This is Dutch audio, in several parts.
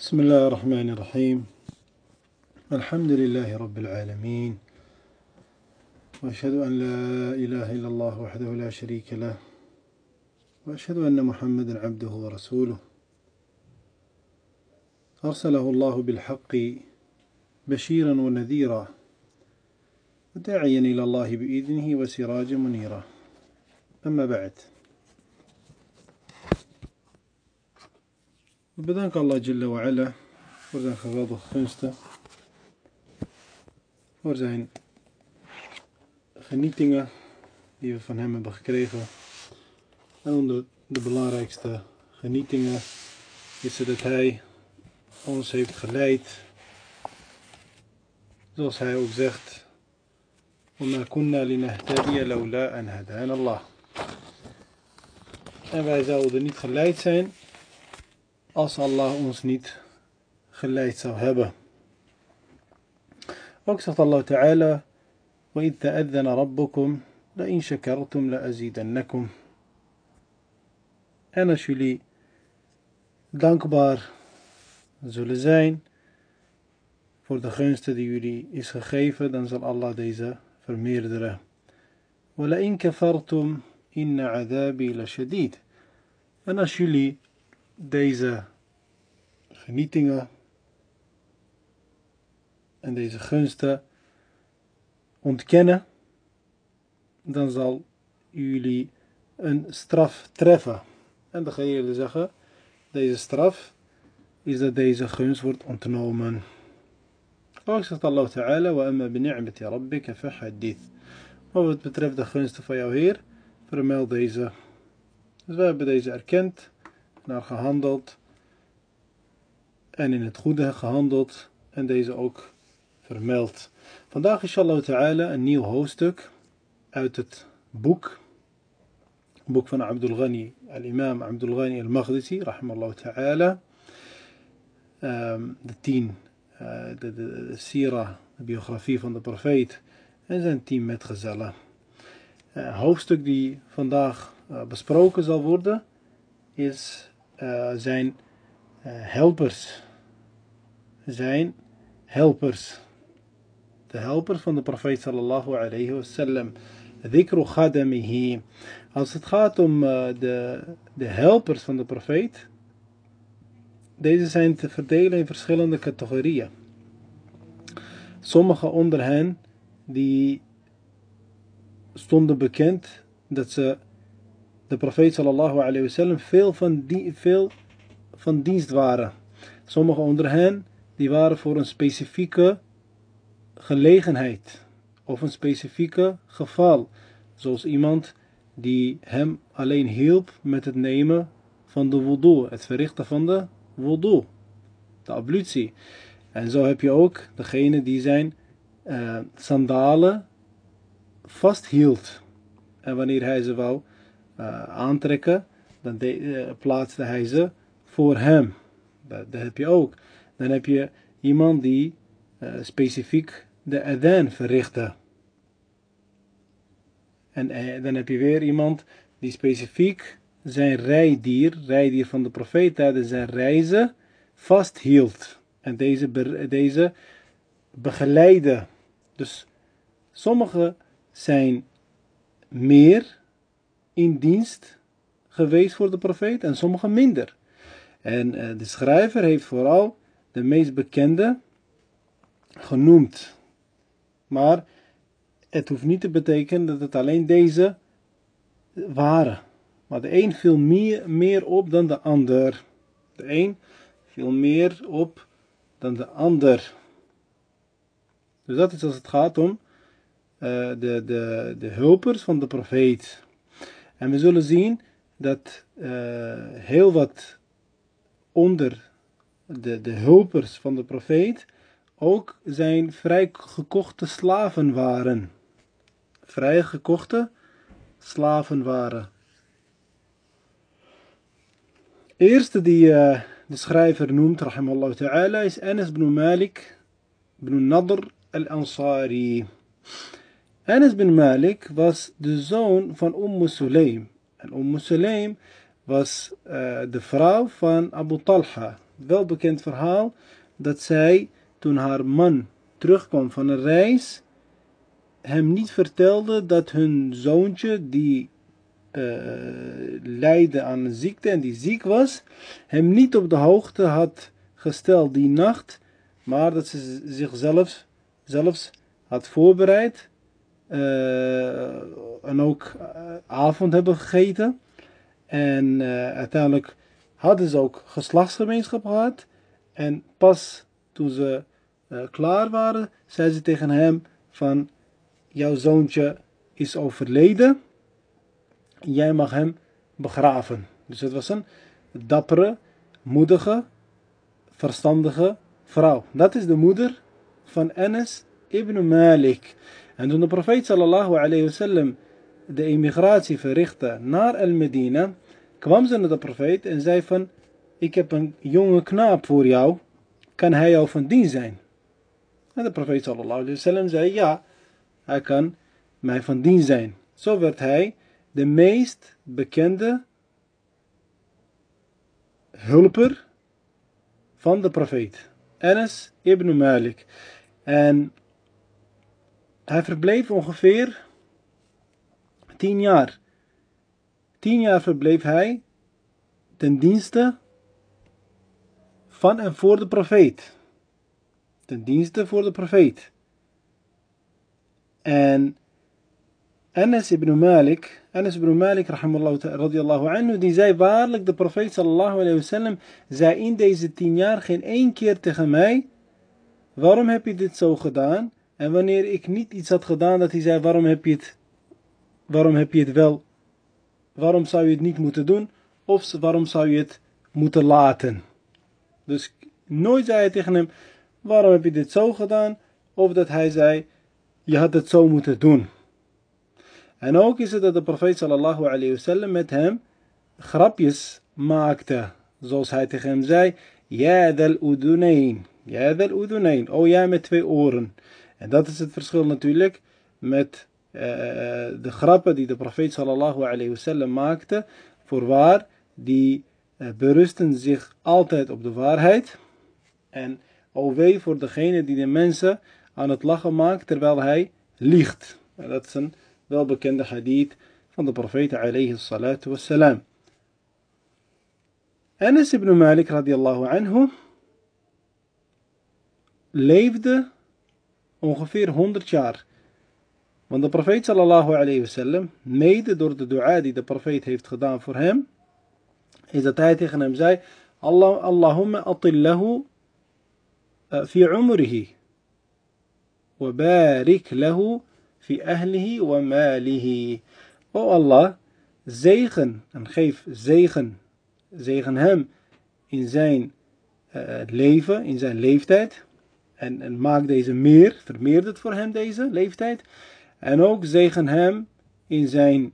بسم الله الرحمن الرحيم الحمد لله رب العالمين وأشهد أن لا إله إلا الله وحده لا شريك له وأشهد أن محمدا عبده ورسوله أرسله الله بالحق بشيرا ونذيرا وداعيا إلى الله بإذنه وسراجا منيرا أما بعد We bedanken Allah Jalla wa ala voor zijn geweldige gunsten, voor zijn genietingen die we van hem hebben gekregen. En onder de belangrijkste genietingen is het dat hij ons heeft geleid, zoals hij ook zegt, وما كنا لنهتدي لولا أن هدانا الله. En wij zouden niet geleid zijn als Allah ons niet geleid zou hebben. Ook zegt Allah Ta'ala, وَإِذْ تَأَذَّنَ رَبُّكُمْ لَإِنْ شَكَرْتُمْ لَأَزِيدَنَّكُمْ En als jullie dankbaar zullen zijn voor de gunsten die jullie is gegeven, dan zal Allah deze vermeerderen. وَلَئِنْ كَفَرْتُمْ إِنَّ عَذَابِي لَشَدِيدٌ En als jullie deze genietingen en deze gunsten ontkennen, dan zal jullie een straf treffen. En dan ga je zeggen, deze straf is dat deze gunst wordt ontnomen. Ook zegt Allah Ta'ala, wa amma rabbika. Maar wat betreft de gunsten van jouw Heer, vermeld deze. Dus we hebben deze erkend naar gehandeld en in het goede gehandeld en deze ook vermeld. Vandaag inshallah ta'ala een nieuw hoofdstuk uit het boek, boek van Abdul Ghani, al-imam Abdul Ghani al-Maghdisi, rahimallahu ta'ala. Um, de tien, uh, de, de, de sira, de biografie van de profeet en zijn tien metgezellen. Uh, hoofdstuk die vandaag uh, besproken zal worden is zijn uh, helpers. Zijn helpers. De helpers van de profeet sallallahu alayhi wasallam. Dhikru khadamihi. Als het gaat om uh, de, de helpers van de profeet. Deze zijn te verdelen in verschillende categorieën. Sommige onder hen die stonden bekend dat ze de profeet sallallahu alayhi wasallam veel van, die, veel van dienst waren. Sommigen onder hen die waren voor een specifieke gelegenheid of een specifieke geval. Zoals iemand die hem alleen hielp met het nemen van de wudu, het verrichten van de wudu, de ablutie. En zo heb je ook degene die zijn uh, sandalen vasthield. En wanneer hij ze wou aantrekken, dan de, uh, plaatste hij ze voor hem. Dat, heb je ook. Dan heb je iemand die uh, specifiek de adhan verrichtte. En dan heb je weer iemand die specifiek zijn rijdier, rijdier van de profeet tijdens zijn reizen, vasthield. En deze, deze begeleidde. Dus sommige zijn meer in dienst geweest voor de profeet en sommige minder. En uh, de schrijver heeft vooral de meest bekende genoemd. Maar het hoeft niet te betekenen dat het alleen deze waren. Maar de een viel meer, meer op dan de ander. De een viel meer op dan de ander. Dus dat is als het gaat om uh, de, de, de hulpers van de profeet. En we zullen zien dat uh, heel wat onder de, de hulpers van de profeet ook zijn vrijgekochte slaven waren. Vrijgekochte slaven waren. Eerste die uh, de schrijver noemt, rahimallahu ta'ala, is Anas ibn Malik ibn Nadr al-Ansari. Anas bin Malik was de zoon van Umm Sulaim. En Umm Sulaim was uh, de vrouw van Abu Talha, welbekend verhaal dat zij, toen haar man terugkwam van een reis, hem niet vertelde dat hun zoontje, die uh, leidde aan een ziekte en die ziek was, hem niet op de hoogte had gesteld die nacht, maar dat ze zichzelf zelfs had voorbereid en ook uh, avond hebben gegeten. En uiteindelijk hadden ze ook geslachtsgemeenschap gehad. En pas toen ze klaar waren, zei ze tegen hem van jouw zoontje is overleden. Jij mag hem begraven. Dus het was een dappere, moedige, verstandige vrouw. Dat is de moeder van Anas ibn Malik. En toen de profeet sallallahu alayhi wasallam de emigratie verrichtte naar Al-Medina, kwam ze naar de profeet en zei van, ik heb een jonge knaap voor jou, kan hij jou van dienst zijn? En de profeet sallallahu alayhi wasallam zei, ja, hij kan mij van dienst zijn. Zo werd hij de meest bekende hulper van de profeet. Anas ibn Malik. En hij verbleef ongeveer tien jaar. Tien jaar verbleef hij ten dienste van en voor de profeet. Ten dienste voor de profeet. En Anas ibn Malik, Anas ibn Malik radiallahu anhu, die zei waarlijk, de profeet sallallahu alayhi wasallam zei in deze tien jaar geen één keer tegen mij, waarom heb je dit zo gedaan? En wanneer ik niet iets had gedaan, dat hij zei, waarom heb je het, waarom heb je het wel, waarom zou je het niet moeten doen? Of waarom zou je het moeten laten? Dus nooit zei hij tegen hem, waarom heb je dit zo gedaan? Of dat hij zei, je had het zo moeten doen. En ook is het dat de profeet sallallahu alayhi wasallam met hem grapjes maakte. Zoals hij tegen hem zei, Ja dal udunayn. Ja dal udunayn. Oh jij met twee oren. En dat is het verschil natuurlijk met uh, de grappen die de profeet sallallahu alayhi wasallam maakte. Voorwaar, die uh, berusten zich altijd op de waarheid. En o wee voor degene die de mensen aan het lachen maakt terwijl hij liegt. Dat is een welbekende hadith van de profeet alayhi salatu wassalam. Anas ibn Malik radiallahu anhu leefde ongeveer 100 jaar. Want de profeet sallallahu alayhi wasallam, mede door de dua die de profeet heeft gedaan voor hem, is dat hij tegen hem zei, Allah, Allahumma atillahu eh, fi umrihi, wa barik lahu fi ahlihi wa malihi. O Allah, zegen en geef zegen, zegen hem in zijn eh, leven, in zijn leeftijd, en, en maak deze meer, vermeerdert voor hem deze leeftijd. En ook zegen hem in zijn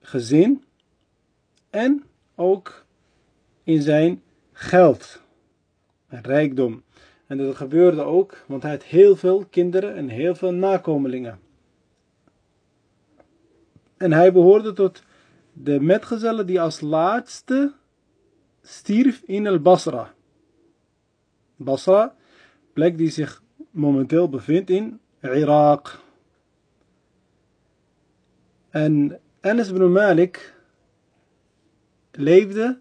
gezin. En ook in zijn geld en rijkdom. En dat gebeurde ook, want hij had heel veel kinderen en heel veel nakomelingen. En hij behoorde tot de metgezellen die als laatste stierf in El Basra. Basra, plek die zich momenteel bevindt in Irak. En Anas ibn Malik leefde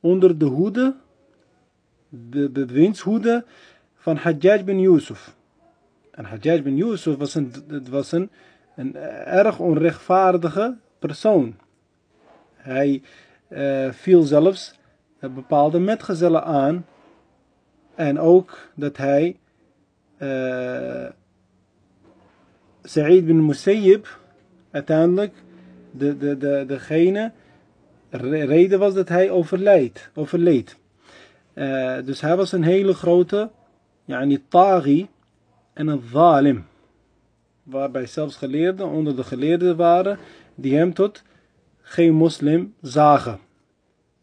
onder de hoede, de bewindshoede van Hajjaj bin Yusuf. En Hajjaj bin Yusuf was een, was een, een erg onrechtvaardige persoon. Hij uh, viel zelfs bepaalde metgezellen aan. En ook dat hij uh, Sa'id bin Musayyib uiteindelijk de, de, de, degene reden was dat hij overleed. overleed. Uh, dus hij was een hele grote yani taghi en een zalim. Waarbij zelfs geleerden onder de geleerden waren die hem tot geen moslim zagen.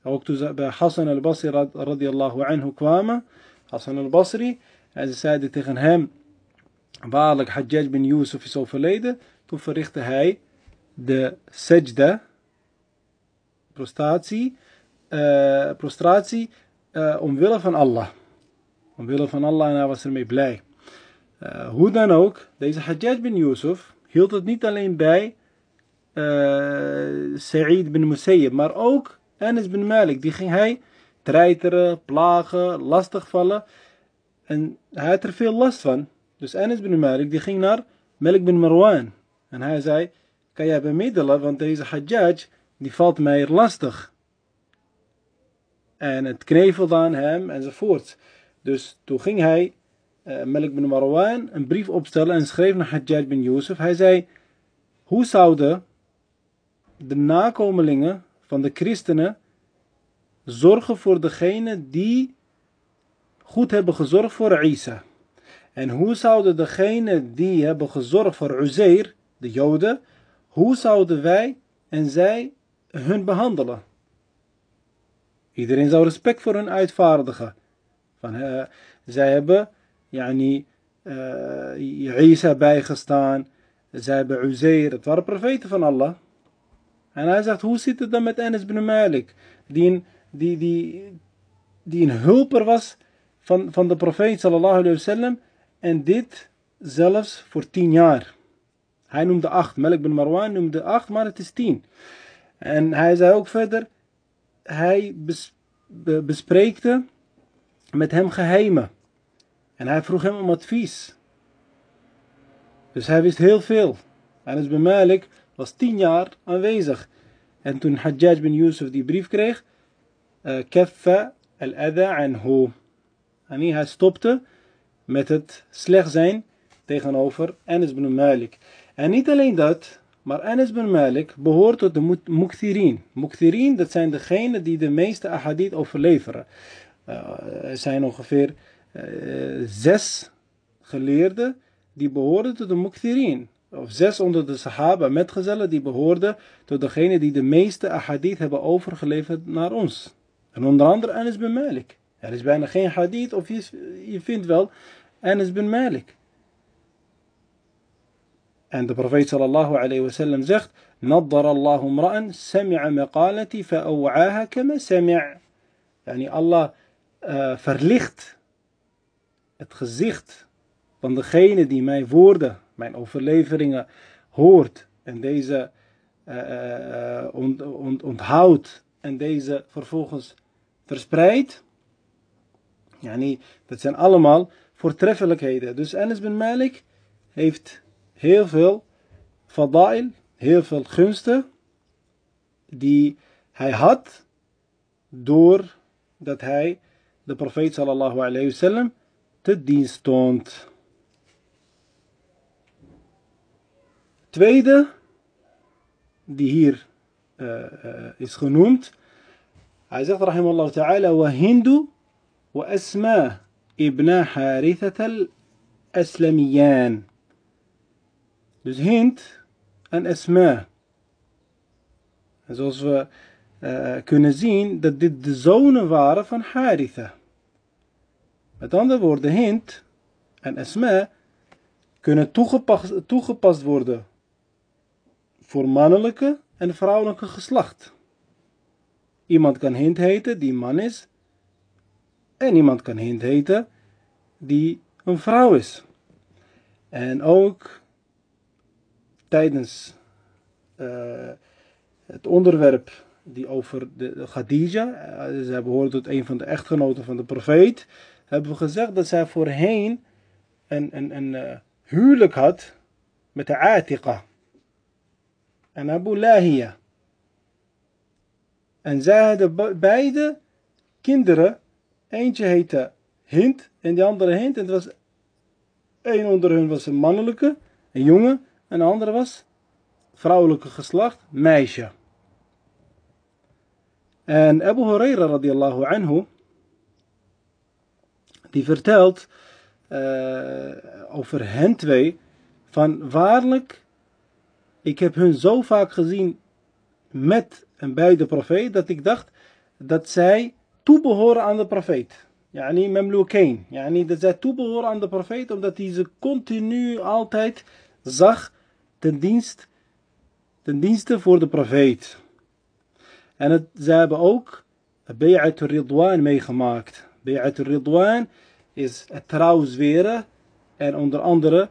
Ook toen ze bij Hassan al-Basri radiallahu anhu kwamen, Hassan al-Basri, en ze zeiden tegen hem, waarlijk Hajjaj bin Yusuf is overleden, toen verrichtte hij de sajda, prostratie, uh, prostratie uh, omwille van Allah. Omwille van Allah en hij was ermee blij. Uh, hoe dan ook, deze Hajjaj bin Yusuf hield het niet alleen bij Sa'id bin Musayyib, maar ook Anas bin Malik. Die ging hij treiteren, plagen, lastigvallen. En hij had er veel last van. Dus Anas bin Malik die ging naar Malik bin Marwan. En hij zei, kan jij bemiddelen, want deze Hajjaj die valt mij lastig. En het knevelde aan hem enzovoort. Dus toen ging hij, uh, Malik bin Marwan, een brief opstellen en schreef naar Hajjaj bin Yusuf. Hij zei, hoe zouden de nakomelingen van de christenen zorgen voor degene die goed hebben gezorgd voor Isa? En hoe zouden degene die hebben gezorgd voor Uzair, de Joden, hoe zouden wij en zij hun behandelen? Iedereen zou respect voor hun uitvaardigen. Van, zij hebben yani, uh, Isa bijgestaan. Zij hebben Uzair. Het waren profeten van Allah. En hij zegt, hoe zit het dan met Anas bin Malik? Die die, die, die een hulper was van, van de profeet sallallahu alayhi. En dit zelfs voor tien jaar. Hij noemde acht. Malik bin Marwan noemde acht, maar het is tien. En hij zei ook verder, hij bespreekte met hem geheimen. En hij vroeg hem om advies. Dus hij wist heel veel. Anas bin Malik was tien jaar aanwezig. En toen Hajjaj bin Yusuf die brief kreeg, keffa al-adha anhu. En hij stopte met het slecht zijn tegenover Anas bin Malik. En niet alleen dat, maar Anas bin Malik behoort tot de Mukthirin. Mukthirin, dat zijn degenen die de meeste ahadith overleveren. Uh, er zijn ongeveer uh, zes geleerden die behoorden tot de Mukthirin. Of zes onder de Sahaba metgezellen die behoorden tot degenen die de meeste ahadith hebben overgeleverd naar ons. En onder andere Anas bin Malik. Er is bijna geen hadith of je, je vindt wel Anas bin Malik. En de profeet sallallahu alayhi wa sallam zegt: Naddar Allahu mra'an sami'a maqalati fa'aw'aha kama sami'. Yani Allah uh, verlicht het gezicht van degene die mijn woorden, mijn overleveringen hoort en deze uh, ont, ont, onthoudt en deze vervolgens verspreidt. Yani, dat zijn allemaal voortreffelijkheden. Dus Anas bin Malik heeft heel veel fadail, heel veel gunsten die hij had doordat hij de profeet sallallahu alayhi wasallam te dienst stond. Tweede, die hier is genoemd, hij zegt rahimallahu ta'ala, wa hindu wa asma ibn harithat al-aslamiyan. Dus Hind en Esma. En zoals we uh, kunnen zien, dat dit de zonen waren van Haritha. Met andere woorden, Hind en Esma kunnen toegepast worden voor mannelijke en vrouwelijke geslacht. Iemand kan Hind heten die man is. En iemand kan Hind heten die een vrouw is. En ook tijdens uh, het onderwerp die over de, de Khadija, uh, zij behoort tot een van de echtgenoten van de profeet, hebben we gezegd dat zij voorheen een, een, een uh, huwelijk had met de Atiqa en Abu Lahia. En zij hadden beide kinderen. Eentje heette Hind en de andere Hind. En het was, een onder hen was een mannelijke, een jongen. En de andere was vrouwelijke geslacht, meisje. En Abu Huraira radiallahu anhu, die vertelt uh, over hen twee, van waarlijk, ik heb hun zo vaak gezien met en bij de profeet, dat ik dacht dat zij toebehoren aan de profeet. Yani memlukain. Yani dat zij toebehoren aan de profeet, omdat hij ze continu altijd zag ten, dienst, ten dienste voor de profeet. En het, zij hebben ook Bay'atul Ridwan meegemaakt. Bay'atul Ridwan is het trouw zweren en onder andere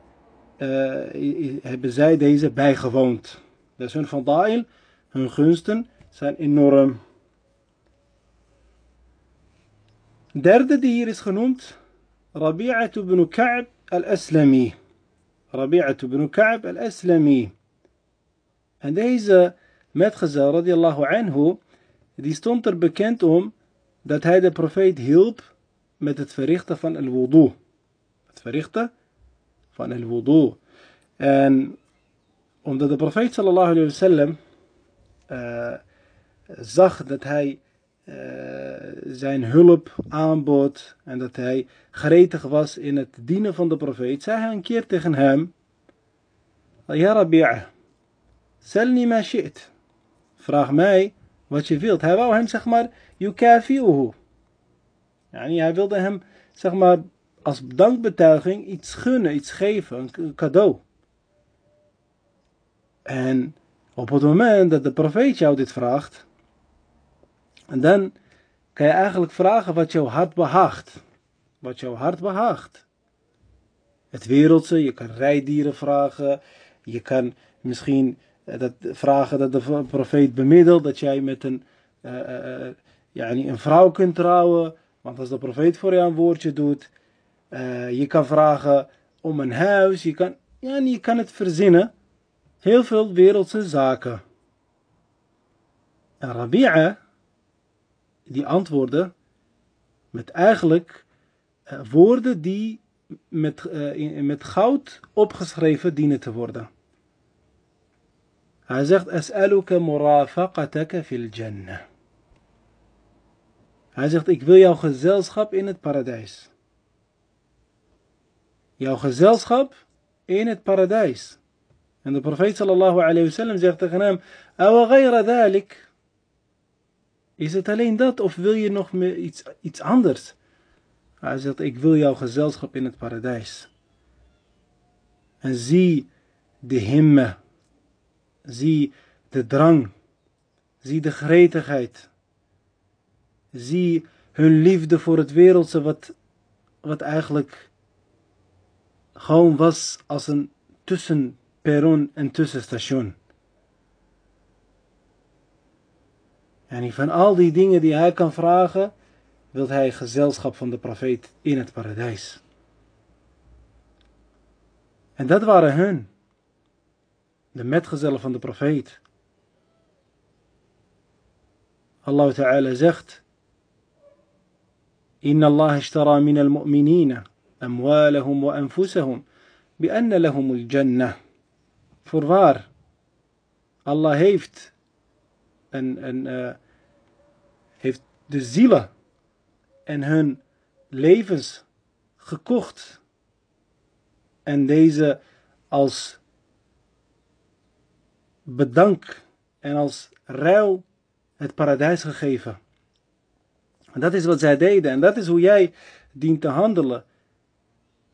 uh, hebben zij deze bijgewoond. Dus hun fadail, hun gunsten zijn enorm. Derde die hier is genoemd, Rabi'at ibn Ka'b al-Aslami. Rabi'at ibn Ka'b al-Aslami. En deze metgezel, radiallahu anhu, die stond er bekend om dat hij de profeet hielp met het verrichten van al-wudu. Het verrichten van al-wudu. En omdat de profeet sallallahu alayhi uh, zag dat hij uh, zijn hulp aanbood en dat hij gretig was in het dienen van de profeet, zei hij een keer tegen hem, Ja Rabi'a, salni ma shi't. Vraag mij wat je wilt. Hij wou hem zeg maar, yukafi'uhu. Yani, hij wilde hem zeg maar als dankbetuiging iets gunnen, iets geven, een cadeau. En op het moment dat de profeet jou dit vraagt, en dan kan je eigenlijk vragen wat jouw hart behaagt. Wat jouw hart behaagt. Het wereldse, je kan rijdieren vragen, je kan misschien eh, dat, vragen dat de profeet bemiddelt, dat jij met een, uh, uh, een vrouw kunt trouwen. Want als de profeet voor jou een woordje doet, uh, je kan vragen om een huis, je kan, ja, je kan het verzinnen. Heel veel wereldse zaken. En Rabi'a, die antwoordde met eigenlijk uh, woorden die met, in, met goud opgeschreven dienen te worden. Hij zegt, As'aluka murafaqataka fil jannah. Hij zegt, ik wil jouw gezelschap in het paradijs. Jouw gezelschap in het paradijs. En de profeet sallallahu alayhi wa sallam zegt tegen hem, Awa dhalik. Is het alleen dat of wil je nog meer iets, iets anders? Hij zegt, ik wil jouw gezelschap in het paradijs. En zie de himme. Zie de drang. Zie de gretigheid. Zie hun liefde voor het wereldse wat, wat eigenlijk gewoon was als een tussenperron en tussenstation. En van al die dingen die hij kan vragen, wil hij gezelschap van de profeet in het paradijs. En dat waren hun, de metgezellen van de profeet. Allah Ta'ala zegt: Inna Allah ishtara min al-mu'minina أموالهم وأنفسهم بأن لهم الجنة Voorwaar, Allah heeft, en, en, uh, heeft de zielen en hun levens gekocht en deze als bedank en als ruil het paradijs gegeven. En dat is wat zij deden en dat is hoe jij dient te handelen.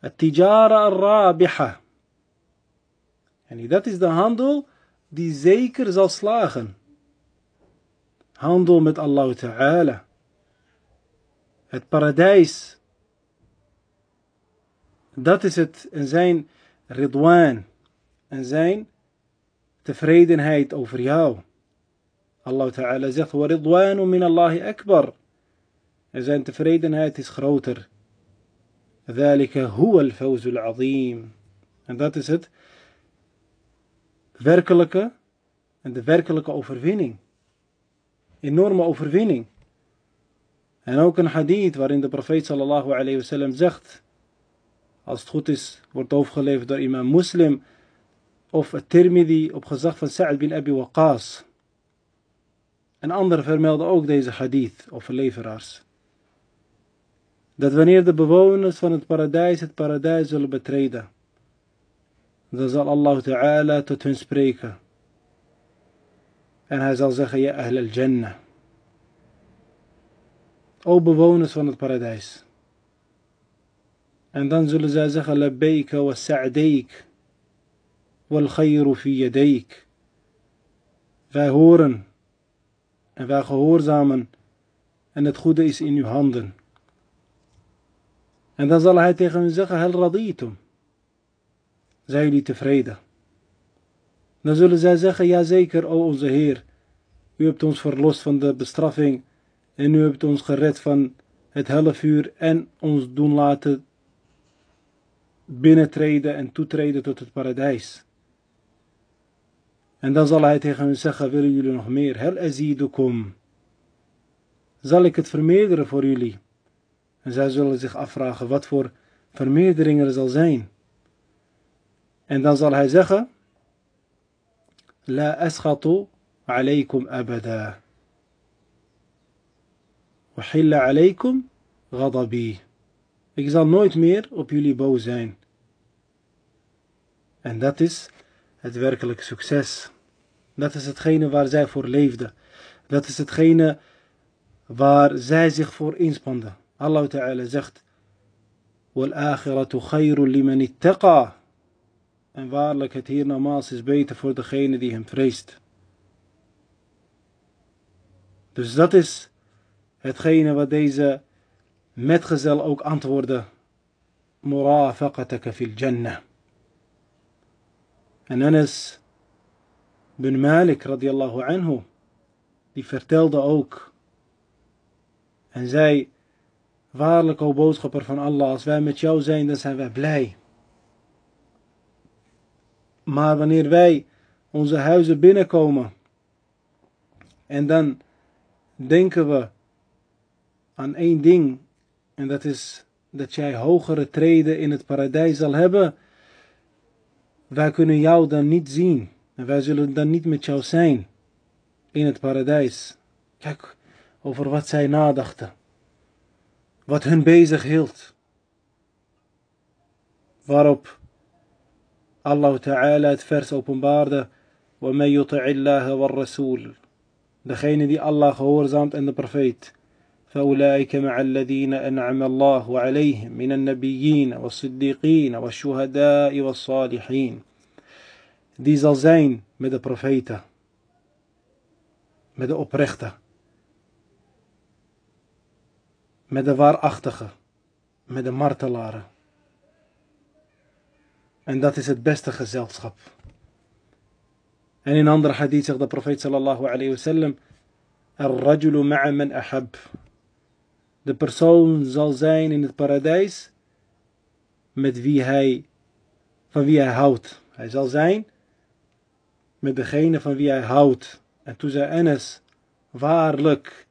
Het tijara al-rabiha. En dat is de handel die zeker zal slagen. Handel met Allah Ta'ala. Het paradijs. Dat is het en zijn ridwan. En zijn tevredenheid over jou. Allah Ta'ala zegt, wa ridwanu min Allahi akbar. En zijn tevredenheid is groter. ذلك هو الفوز العظيم. En dat is het werkelijke en de werkelijke overwinning. Enorme overwinning. En ook een hadith waarin de profeet sallallahu alayhi wasallam zegt, als het goed is, wordt overgeleverd door imam Muslim of het Tirmidhi op gezag van Sa'ad bin Abi Waqas. En anderen vermelden ook deze hadith, of leveraars dat wanneer de bewoners van het paradijs het paradijs zullen betreden, dan zal Allah Ta'ala tot hun spreken. En hij zal zeggen, ja ahl al-jannah. O bewoners van het paradijs. En dan zullen zij zeggen, labbaika wa sa'daik, wal khayru fi yadaik. Wij horen en wij gehoorzamen en het goede is in uw handen. En dan zal hij tegen hen zeggen, hel raditum. Zijn jullie tevreden? Dan zullen zij zeggen, ja zeker, o onze Heer. U hebt ons verlost van de bestraffing en u hebt ons gered van het hellevuur en ons doen laten binnentreden en toetreden tot het paradijs. En dan zal hij tegen hen zeggen, willen jullie nog meer? Hel azidukum. Zal ik het vermeerderen voor jullie? En zij zullen zich afvragen wat voor vermeerdering er zal zijn. En dan zal hij zeggen, La askhatu alaykum abada. Wahilla alaykum ghadabi. Ik zal nooit meer op jullie boos zijn. En dat is het werkelijk succes. Dat is hetgene waar zij voor leefden. Dat is hetgene waar zij zich voor inspanden. Allah Ta'ala zegt, وَالْآخِرَةُ خَيْرٌ لِمَنِ اتَّقَى En waarlijk, het hiernamaals is beter voor degene die hem vreest. Dus dat is hetgene wat deze metgezel ook antwoordde. Murafaqataka fil jannah. En Anas bin Malik radiallahu anhu, die vertelde ook en zei, waarlijk o boodschapper van Allah, als wij met jou zijn, dan zijn wij blij. Maar wanneer wij onze huizen binnenkomen en dan denken we aan één ding en dat is dat jij hogere treden in het paradijs zal hebben, wij kunnen jou dan niet zien en wij zullen dan niet met jou zijn in het paradijs. Kijk over wat zij nadachten, wat hun bezig hield. Waarop Allah Ta'ala het vers openbaarde, وَمَن يُطِعِ اللَّهَ وَالرَّسُولِ Degene die Allah gehoorzaamt en de profeet. فأولئك مع الذين أنعم الله عليهم من النبيين والصديقين والشهداء والصالحين die zal zijn met de profeten, met de oprechte, met de waarachtige, met de martelaren. En dat is het beste gezelschap. En in andere hadith zegt de profeet sallallahu alayhi wasallam: Ar-rajulu. De persoon zal zijn in het paradijs met wie hij, van wie hij houdt. Hij zal zijn met degene van wie hij houdt. En toen zei Enes, waarlijk,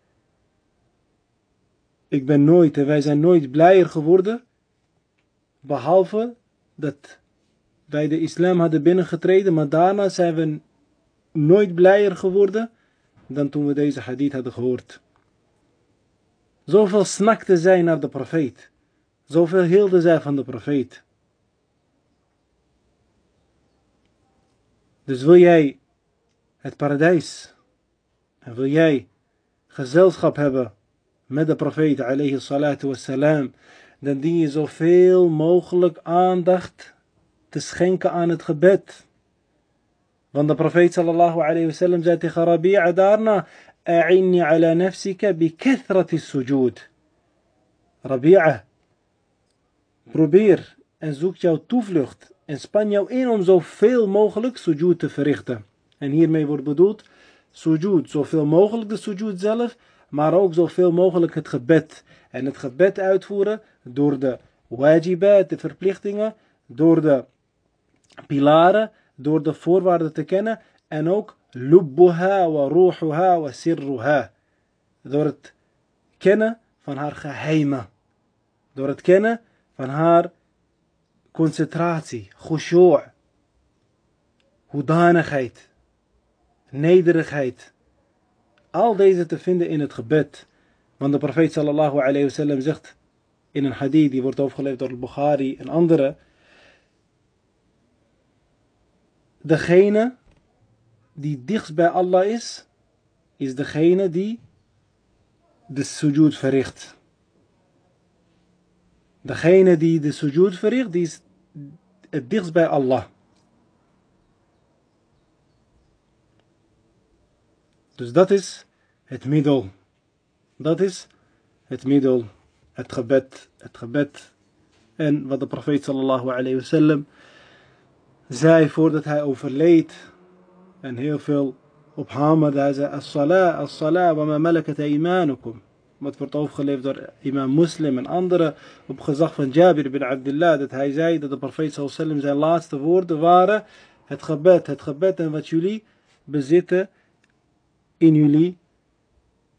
ik ben nooit en wij zijn nooit blijer geworden, behalve dat wij de islam hadden binnengetreden, maar daarna zijn we nooit blijer geworden dan toen we deze hadith hadden gehoord. Zoveel snakte zij naar de profeet. Zoveel hielden zij van de profeet. Dus wil jij het paradijs en wil jij gezelschap hebben met de profeet alayhi salatu wassalam, dan dien je zoveel mogelijk aandacht te schenken aan het gebed. Want de profeet sallallahu alayhi wasallam zei tegen Rabi'a daarna, A'inni ala nafsika bi kethrati sujud. Rabi'a, probeer en zoek jouw toevlucht en span jou in om zoveel mogelijk sujud te verrichten. En hiermee wordt bedoeld, sujud, zoveel mogelijk de sujud zelf, maar ook zoveel mogelijk het gebed. En het gebed uitvoeren door de wajibat, de verplichtingen, door de pilaren, door de voorwaarden te kennen en ook lubbuha wa ruhuha wa sirruha. Door het kennen van haar geheimen. Door het kennen van haar concentratie, khushu' hoedanigheid, nederigheid. Al deze te vinden in het gebed. Want de profeet sallallahu alayhi zegt in een hadith, die wordt overgeleverd door Bukhari en anderen. Degene die dichtst bij Allah is, is degene die de sujud verricht. Degene die de sujud verricht, die is het dichtst bij Allah. Dus dat is het middel Dat is het middel, het gebed, het gebed. En wat de profeet sallallahu alayhi wasallam zei voordat hij overleed en heel veel op hamerde. Hij zei, as-salah, as-salah, wa ma malakat imanukum. Wat wordt overgeleverd door imam Muslim en anderen op gezag van Jabir bin Abdullah. Dat hij zei dat de profeet sallallahu alayhi zijn laatste woorden waren. Het gebed, het gebed en wat jullie bezitten in jullie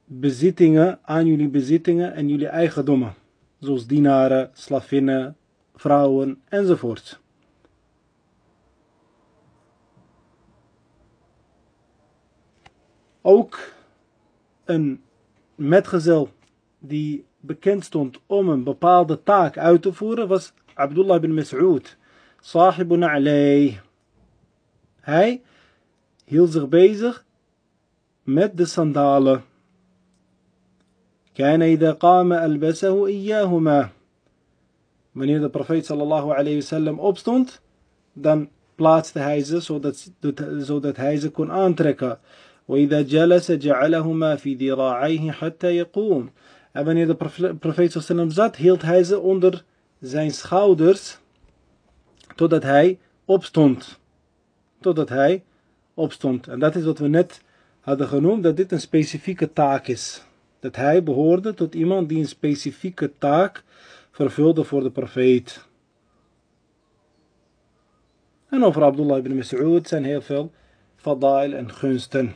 bezittingen, aan jullie bezittingen en jullie eigendommen. Zoals dienaren, slavinnen, vrouwen enzovoort. Ook een metgezel die bekend stond om een bepaalde taak uit te voeren was Abdullah bin Mas'ud, sahibun alay. Hij hield zich bezig de sandalen. كان إذا قام ألبسه إياهما Wanneer de profeet sallallahu alayhi wasallam opstond, dan plaatste hij ze zodat, zodat hij ze kon aantrekken. وإذا جلس جعلهما في ذراعيه حتى يقوم. En wanneer de profeet sallam zat, hield hij ze onder zijn schouders totdat hij opstond. Totdat hij opstond. En dat is wat we net hadden genoemd, dat dit een specifieke taak is. Dat hij behoorde tot iemand die een specifieke taak vervulde voor de profeet. En over Abdullah ibn Mas'ud zijn heel veel fadail en gunsten.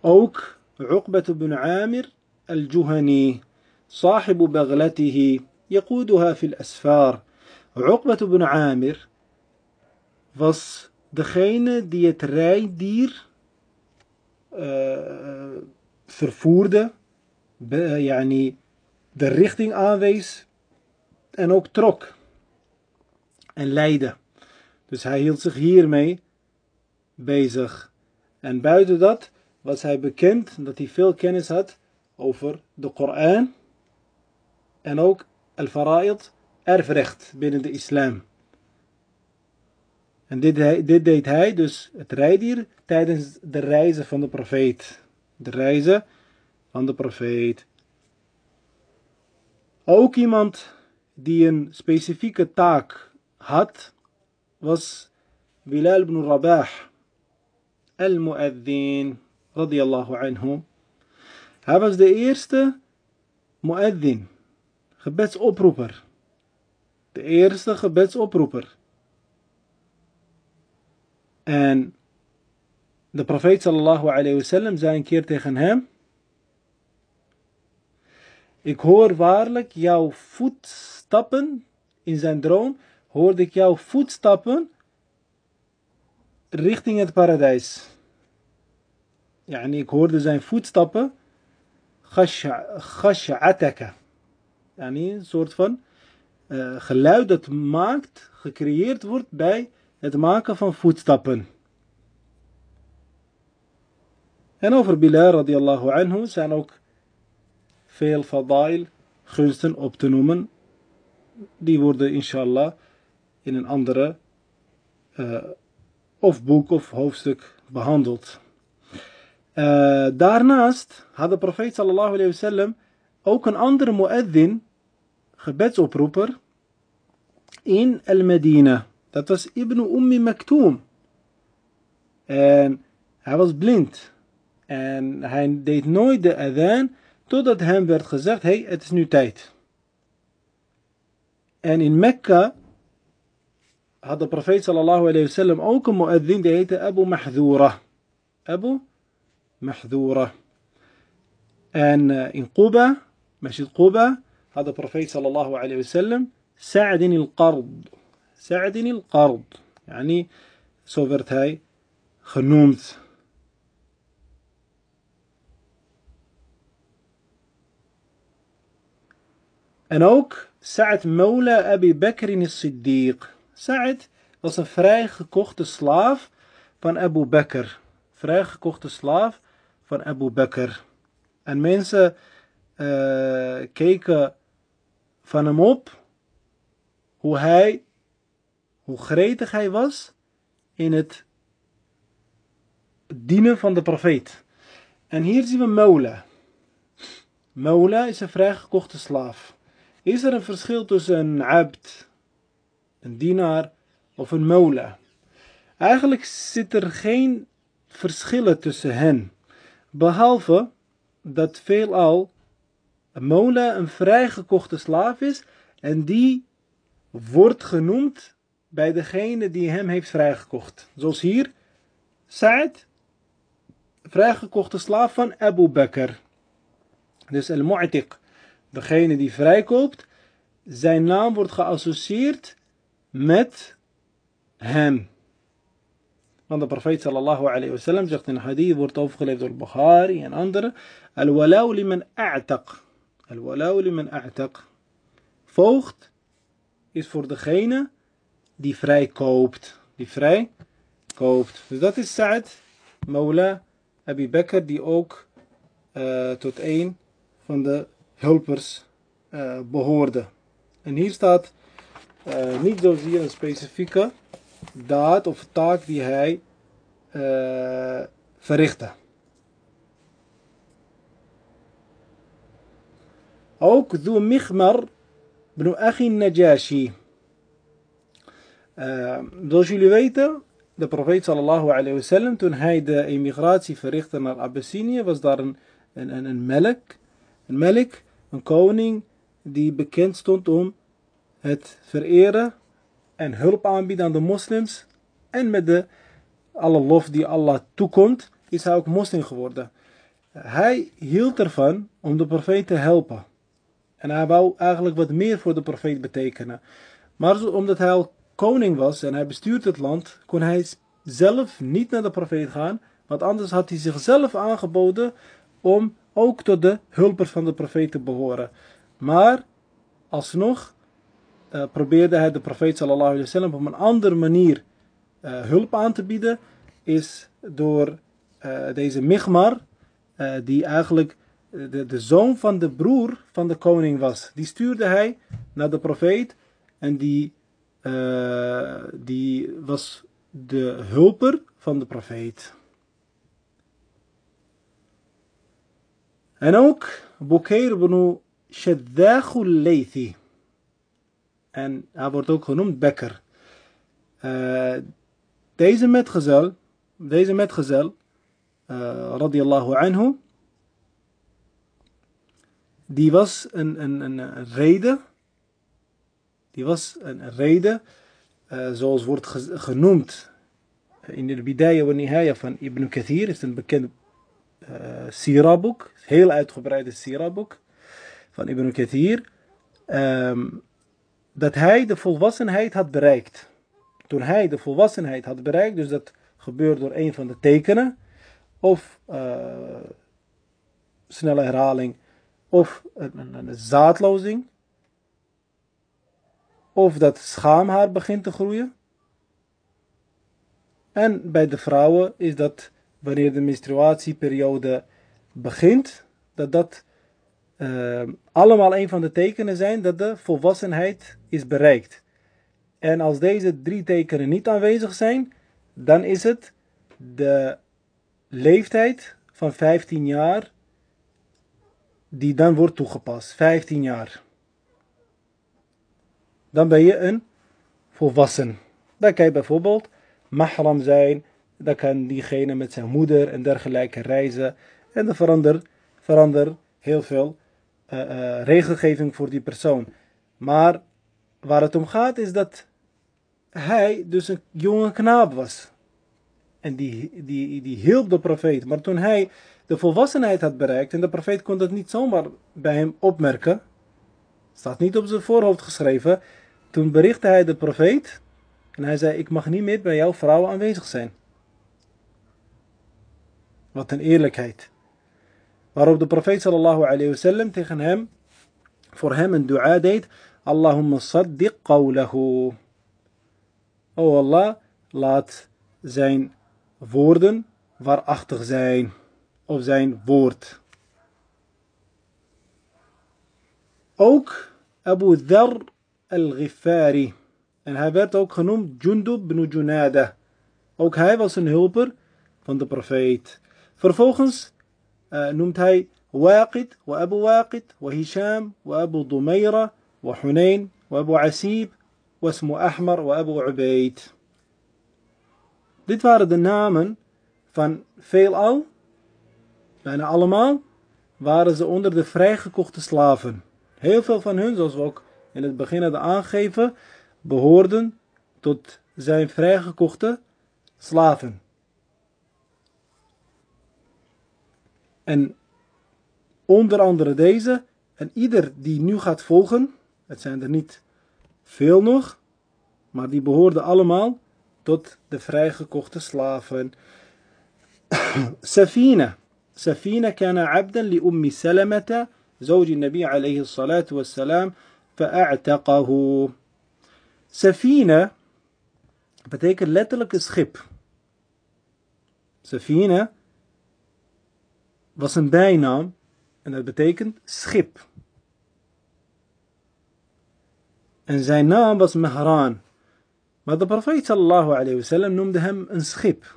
Ook عقبة بن عامر الجهني صاحب بغلته يقودها في الأسفار عقبة بن عامر was degene die het rijdier uh, vervoerde, be, yani de richting aanwees en ook trok en leidde. Dus hij hield zich hiermee bezig. En buiten dat was hij bekend dat hij veel kennis had over de Koran en ook al-fara'id, erfrecht binnen de islam. En dit, dit, deed hij dus het rijdier tijdens de reizen van de profeet. De reizen van de profeet. Ook iemand die een specifieke taak had, was Bilal ibn Rabah, al-mu'adhin radiyallahu anhu. Hij was de eerste mu'adhin, gebedsoproeper. De eerste gebedsoproeper. En de profeet sallallahu alayhi wasallam zei een keer tegen hem. Ik hoor waarlijk jouw voetstappen in zijn droom. Hoorde ik jouw voetstappen richting het paradijs. Ja, en ik hoorde zijn voetstappen. Khash'ataka. Yani een soort van uh, geluid dat maakt, gecreëerd wordt bij het maken van voetstappen. En over Bilal radiallahu anhu zijn ook veel fadail, gunsten op te noemen. Die worden inshallah in een andere uh, of boek of hoofdstuk behandeld. Uh, daarnaast had de profeet sallallahu ook een andere mueddin, gebedsoproeper, in Al-Medina. Dat was Ibn Ummi Maktoum. En hij was blind. En hij deed nooit de adhan totdat hem werd gezegd, hey, het is nu tijd. En in Mekka had de profeet sallallahu alayhi wasallam ook een mueddin die heette Abu Mahdura. Abu Mahdura. En uh, in Quba, Masjid Quba, had de profeet sallallahu alayhi wasallam Sa'din al-Qard. Sa'din al-Qard. Yani, zo werd hij genoemd. En ook Sa'd Mawla Abi Bakr as-Siddiq. Sa'd was een vrijgekochte slaaf van Abu Bakr. Vrijgekochte slaaf van Abu Bakr. En mensen uh, keken van hem op hoe hij, hoe gretig hij was in het dienen van de profeet. En hier zien we Mola. Mola is een vrijgekochte slaaf. Is er een verschil tussen een abd, een dienaar of een mola? Eigenlijk zit er geen verschillen tussen hen. Behalve dat veelal een mola een vrijgekochte slaaf is en die wordt genoemd bij degene die hem heeft vrijgekocht. Zoals hier, Sa'id, vrijgekochte slaaf van Abu Bakr. Dus al-mu'tiq, degene die vrijkoopt, zijn naam wordt geassocieerd met hem. Want de profeet sallallahu alayhi wasallam zegt in hadith, wordt overgeleverd door Bukhari en anderen, al-wala'u liman a'taq. Al-wala'u liman a'taq. Voogd is voor degene die vrij koopt. Die vrij koopt. Dus dat is Sa'd, Maula, Abi Bakr, die ook uh, tot een van de hulpers uh, behoorde. En hier staat uh, niet zozeer een specifieke daad of taak die hij verrichtte. Ook Dhu Michmar ibn Akhi Najashi. Uh, zoals jullie weten, de profeet sallallahu alayhi wa sallam, toen hij de emigratie verrichtte naar Abyssinië, was daar een, een, een, een melk, een melk, een koning die bekend stond om het vereren en hulp aanbieden aan de moslims. En met de alle lof die Allah toekomt, is hij ook moslim geworden. Hij hield ervan om de profeet te helpen. En hij wou eigenlijk wat meer voor de profeet betekenen. Maar omdat hij al koning was en hij bestuurt het land, kon hij zelf niet naar de profeet gaan. Want anders had hij zichzelf aangeboden om ook tot de hulpers van de profeet te behoren. Maar alsnog uh, probeerde hij de profeet sallallahu alaihi wasallam op een andere manier uh, hulp aan te bieden. Is door uh, deze Migmar, die eigenlijk de, de zoon van de broer van de koning was. Die stuurde hij naar de profeet en die, die was de hulper van de profeet. En ook Bukair ibn Shaddakhul Laythi. En hij wordt ook genoemd Bekker. Uh, deze metgezel, deze metgezel, uh, anhu, die was een, een, een reden, die was een reden, uh, zoals wordt genoemd in de Bidaya wa van Ibn Kathir, is een bekend uh, siraboek, heel uitgebreide siraboek van Ibn Kathir. Um, dat hij de volwassenheid had bereikt. Toen hij de volwassenheid had bereikt, dus dat gebeurt door een van de tekenen, of snelle herhaling, of een, een zaadlozing, of dat schaamhaar begint te groeien. En bij de vrouwen is dat wanneer de menstruatieperiode begint, dat dat uh, allemaal een van de tekenen zijn dat de volwassenheid is bereikt. En als deze drie tekenen niet aanwezig zijn, dan is het de leeftijd van 15 jaar die dan wordt toegepast. 15 jaar. Dan ben je een volwassen. Dan kan je bijvoorbeeld mahram zijn. Dan kan diegene met zijn moeder en dergelijke reizen. En dan verander, verander heel veel uh, regelgeving voor die persoon. Maar waar het om gaat is dat hij dus een jonge knaap was. En die, die, die hielp de profeet. Maar toen hij de volwassenheid had bereikt en de profeet kon dat niet zomaar bij hem opmerken, staat niet op zijn voorhoofd geschreven, toen berichtte hij de profeet en hij zei, ik mag niet meer bij jouw vrouw aanwezig zijn. Wat een eerlijkheid. Waarop de profeet sallallahu alayhi wasallam tegen hem, voor hem een dua deed. Allahumma saddiq qawlahu. O Allah, laat zijn woorden waarachtig zijn. Of zijn woord. Ook Abu Dhar al-Ghifari. En hij werd ook genoemd Jundub bin Junada. Ook hij was een hulper van de profeet. Vervolgens eh, noemt hij Waqid, wa Abu Waqid, wa Hisham, wa Abu Dumaira, wa Hunayn, Abu Asib, waasmu Ahmar, wa Abu Ubaid. Dit waren de namen van veelal, bijna allemaal, waren ze onder de vrijgekochte slaven. Heel veel van hun, zoals ook in het begin hadden aangegeven, behoorden tot zijn vrijgekochte slaven. En onder andere deze, en ieder die nu gaat volgen, het zijn er niet veel nog, maar die behoorden allemaal tot de vrijgekochte slaven. Safina. Safina kana abden li ummi salamata, zowji nabi alayhi salatu wassalam, فأعتقه Safina betekent letterlijk een schip. Safina was een bijnaam en dat betekent schip. En zijn naam was Mahran. Maar de profeet sallallahu alayhi wa sallam noemde hem een schip.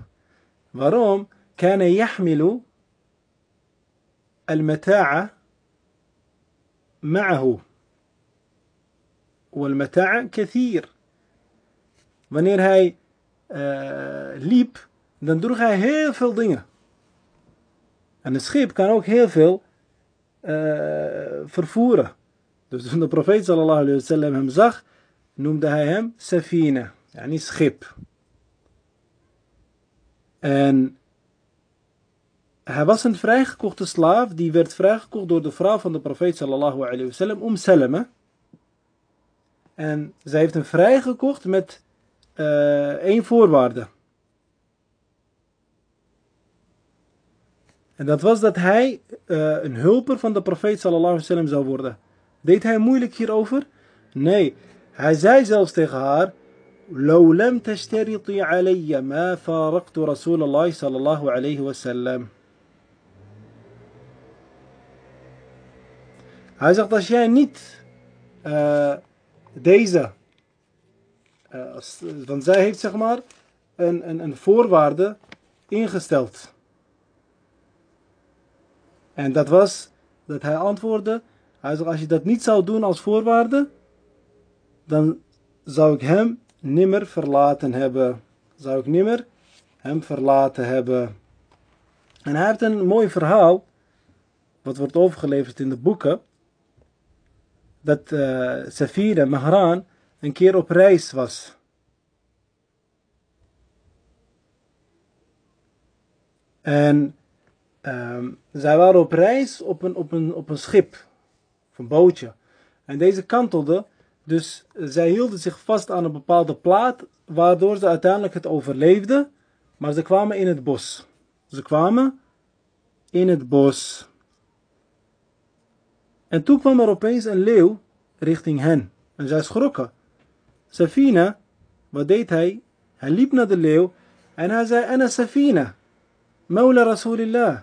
Waarom? كان يحمل المتاع معه kathir. Wanneer hij eh, liep, dan droeg hij heel veel dingen. En een schip kan ook heel veel eh, vervoeren. Dus toen de profeet sallallahu alaihi wasallam hem zag, noemde hij hem Safina, yani schip. En hij was een vrijgekochte slaaf die werd vrijgekocht door de vrouw van de profeet sallallahu alaihi wasallam, Om umm Salama. En zij heeft hem vrijgekocht met uh, één voorwaarde. En dat was dat hij uh, een hulper van de profeet sallallahu alayhi wa sallam zou worden. Deed hij moeilijk hierover? Nee. Hij zei zelfs tegen haar, لو لم تشترطي علي ما فارقت رسول الله صلى الله عليه وسلم Hij zegt, als jij niet uh, deze, uh, want zij heeft zeg maar een, een, een voorwaarde ingesteld. En dat was dat hij antwoordde, hij zegt, als je dat niet zou doen als voorwaarde, dan zou ik hem nimmer verlaten hebben. Zou ik nimmer hem verlaten hebben. En hij heeft een mooi verhaal, wat wordt overgeleverd in de boeken dat uh, Safira Mahran een keer op reis was. En um, zij waren op reis op een, op, een, op een schip, een bootje. En deze kantelde, dus zij hielden zich vast aan een bepaalde plaat, waardoor ze uiteindelijk het overleefden. Maar ze kwamen in het bos. Ze kwamen in het bos. En toen kwam er opeens een leeuw richting hen. En zij schrokken. Safina, wat deed hij? Hij liep naar de leeuw en hij zei, Anna Safina, Maula Rasulillah.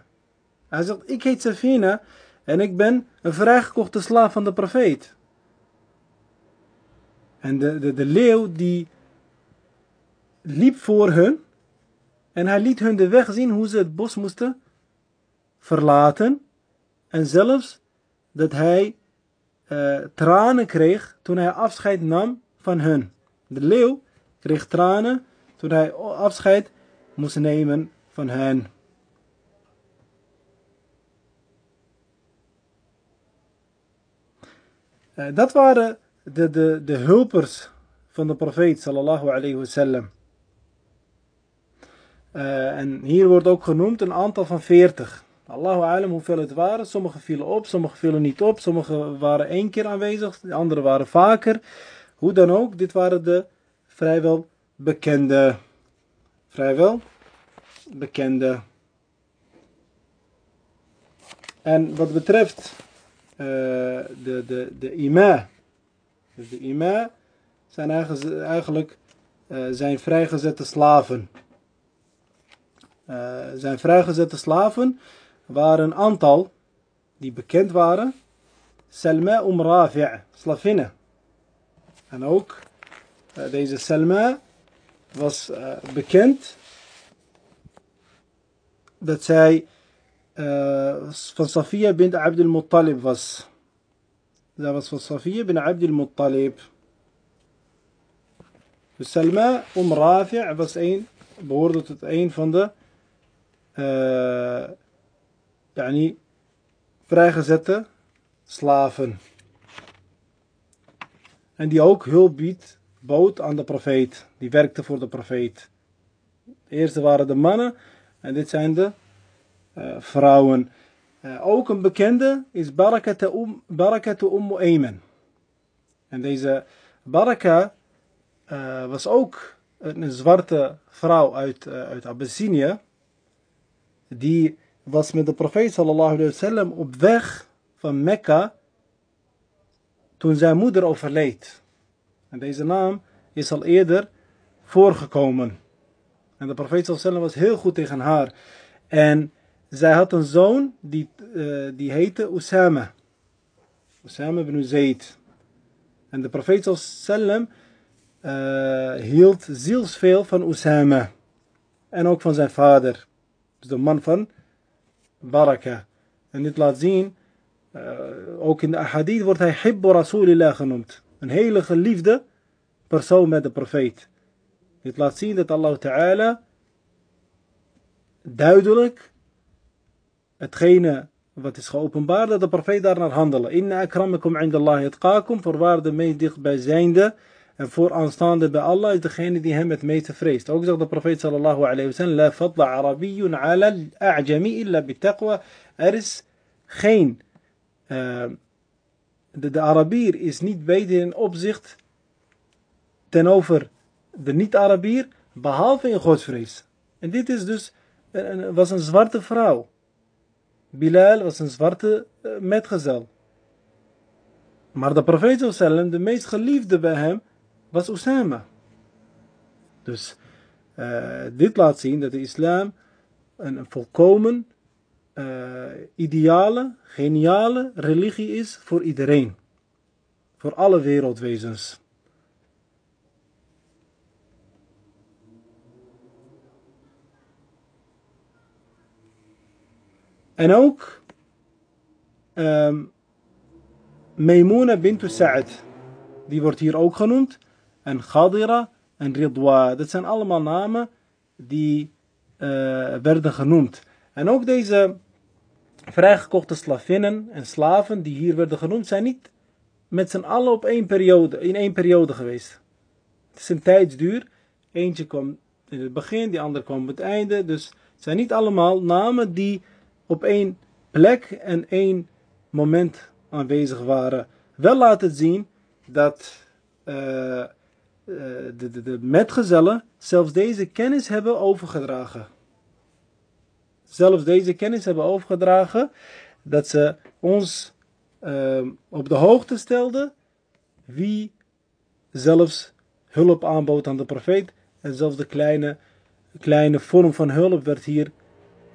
Hij zegt, ik heet Safina en ik ben een vrijgekochte slaaf van de profeet. En de, de, de leeuw die liep voor hun en hij liet hun de weg zien hoe ze het bos moesten verlaten. En zelfs dat hij uh, tranen kreeg toen hij afscheid nam van hun. De leeuw kreeg tranen toen hij afscheid moest nemen van hen. Uh, dat waren de, de, de hulpers van de profeet sallallahu alayhi wasallam. Uh, en hier wordt ook genoemd een aantal van 40. Allahu alam hoeveel het waren. Sommige vielen op, sommige vielen niet op. Sommige waren één keer aanwezig, de andere waren vaker. Hoe dan ook, dit waren de vrijwel bekende. Vrijwel bekende. En wat betreft uh, de, de, de ima. Dus de ima zijn eigenlijk uh, zijn vrijgezette slaven. Uh, zijn vrijgezette slaven waren een aantal die bekend waren. Salma um slavinnen. En ook uh, deze Salma was uh, bekend dat zij uh, van Safiya bint Abdul Muttalib was. Zij was van Safiya bin Abdul Muttalib. Dus Salma Rafi' was een, behoorde tot een van de yani, vrijgezette slaven. En die ook hulp biedt, bood aan de profeet. Die werkte voor de profeet. De eerste waren de mannen en dit zijn de uh, vrouwen. Uh, ook een bekende is Barakatu um, Ayman. En deze Baraka uh, was ook een zwarte vrouw uit, uit Abyssinië. Die was met de profeet sallallahu alayhi op weg van Mekka toen zijn moeder overleed. En deze naam is al eerder voorgekomen. En de profeet sallallahu was heel goed tegen haar. En zij had een zoon die, uh, die heette Usama. Usama ibn Zayd. En de profeet sallallahu uh, hield zielsveel van Usama. En ook van zijn vader. Dus de man van Baraka. En dit laat zien, uh, ook in de ahadith wordt hij Hibbu Rasulillah genoemd. Een hele geliefde persoon met de profeet. Dit laat zien dat Allah Ta'ala duidelijk hetgene wat is geopenbaard, dat de profeet daar naar handelen. Inna akramakum indallahi atqakum, voorwaar de meest dichtbijzijnde en vooraanstaande bij Allah is degene die hem het meeste vreest. Ook zegt de profeet sallallahu alayhi wa sallam, La fadla ala al-a'jami illa bitaqwa. Er is geen, uh, de, Arabier is niet beter in opzicht ten over de niet-Arabier, behalve in godsvrees. En dit is dus, was een zwarte vrouw. Bilal was een zwarte uh, metgezel. Maar de profeet sallam, de meest geliefde bij hem, was Osama. Dus uh, dit laat zien dat de islam een, volkomen uh, ideale, geniale religie is voor iedereen. Voor alle wereldwezens. En ook um, Maimuna bint Sa'ad. Die wordt hier ook genoemd en Ghadira en Ridwa. Dat zijn allemaal namen die uh, werden genoemd. En ook deze vrijgekochte slavinnen en slaven die hier werden genoemd, zijn niet met z'n allen op één periode, in één periode geweest. Het is een tijdsduur. Eentje kwam in het begin, die andere kwam op het einde. Dus het zijn niet allemaal namen die op één plek en één moment aanwezig waren. Wel laten zien dat uh, de, de, de metgezellen zelfs deze kennis hebben overgedragen. Zelfs deze kennis hebben overgedragen dat ze ons uh, op de hoogte stelden wie zelfs hulp aanbood aan de profeet. En zelfs de kleine, kleine vorm van hulp werd hier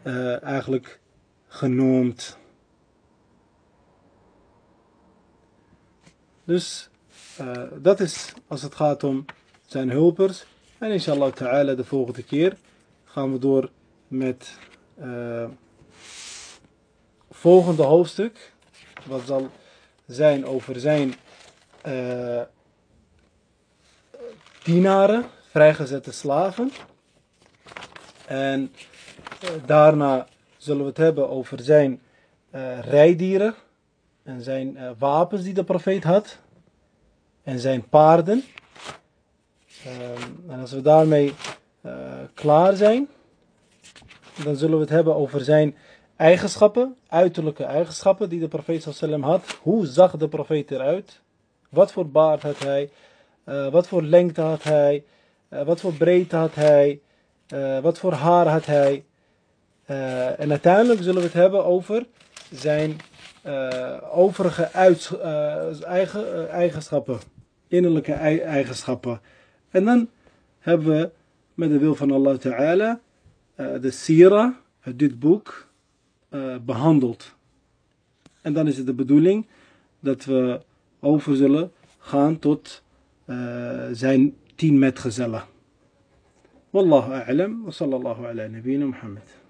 uh, eigenlijk genoemd. Dus uh, dat is als het gaat om zijn hulpers. En inshallah ta'ala de volgende keer gaan we door met uh, volgende hoofdstuk. Wat zal zijn over zijn uh, dienaren, vrijgezette slaven. En daarna zullen we het hebben over zijn rijdieren en zijn wapens die de profeet had en zijn paarden. Um, en als we daarmee uh, klaar zijn, dan zullen we het hebben over zijn eigenschappen, uiterlijke eigenschappen die de profeet sallam had. Hoe zag de profeet eruit? Wat voor baard had hij? Uh, wat voor lengte had hij? Uh, wat voor breedte had hij? wat voor haar had hij? en uiteindelijk zullen we het hebben over zijn overige eigen, eigenschappen innerlijke eigenschappen. En dan hebben we met de wil van Allah Ta'ala uh, de Sira, dit boek, uh, behandeld. En dan is het de bedoeling dat we over zullen gaan tot uh, zijn tien metgezellen. Wallahu a'lam wa sallallahu ala nabiyina Muhammad.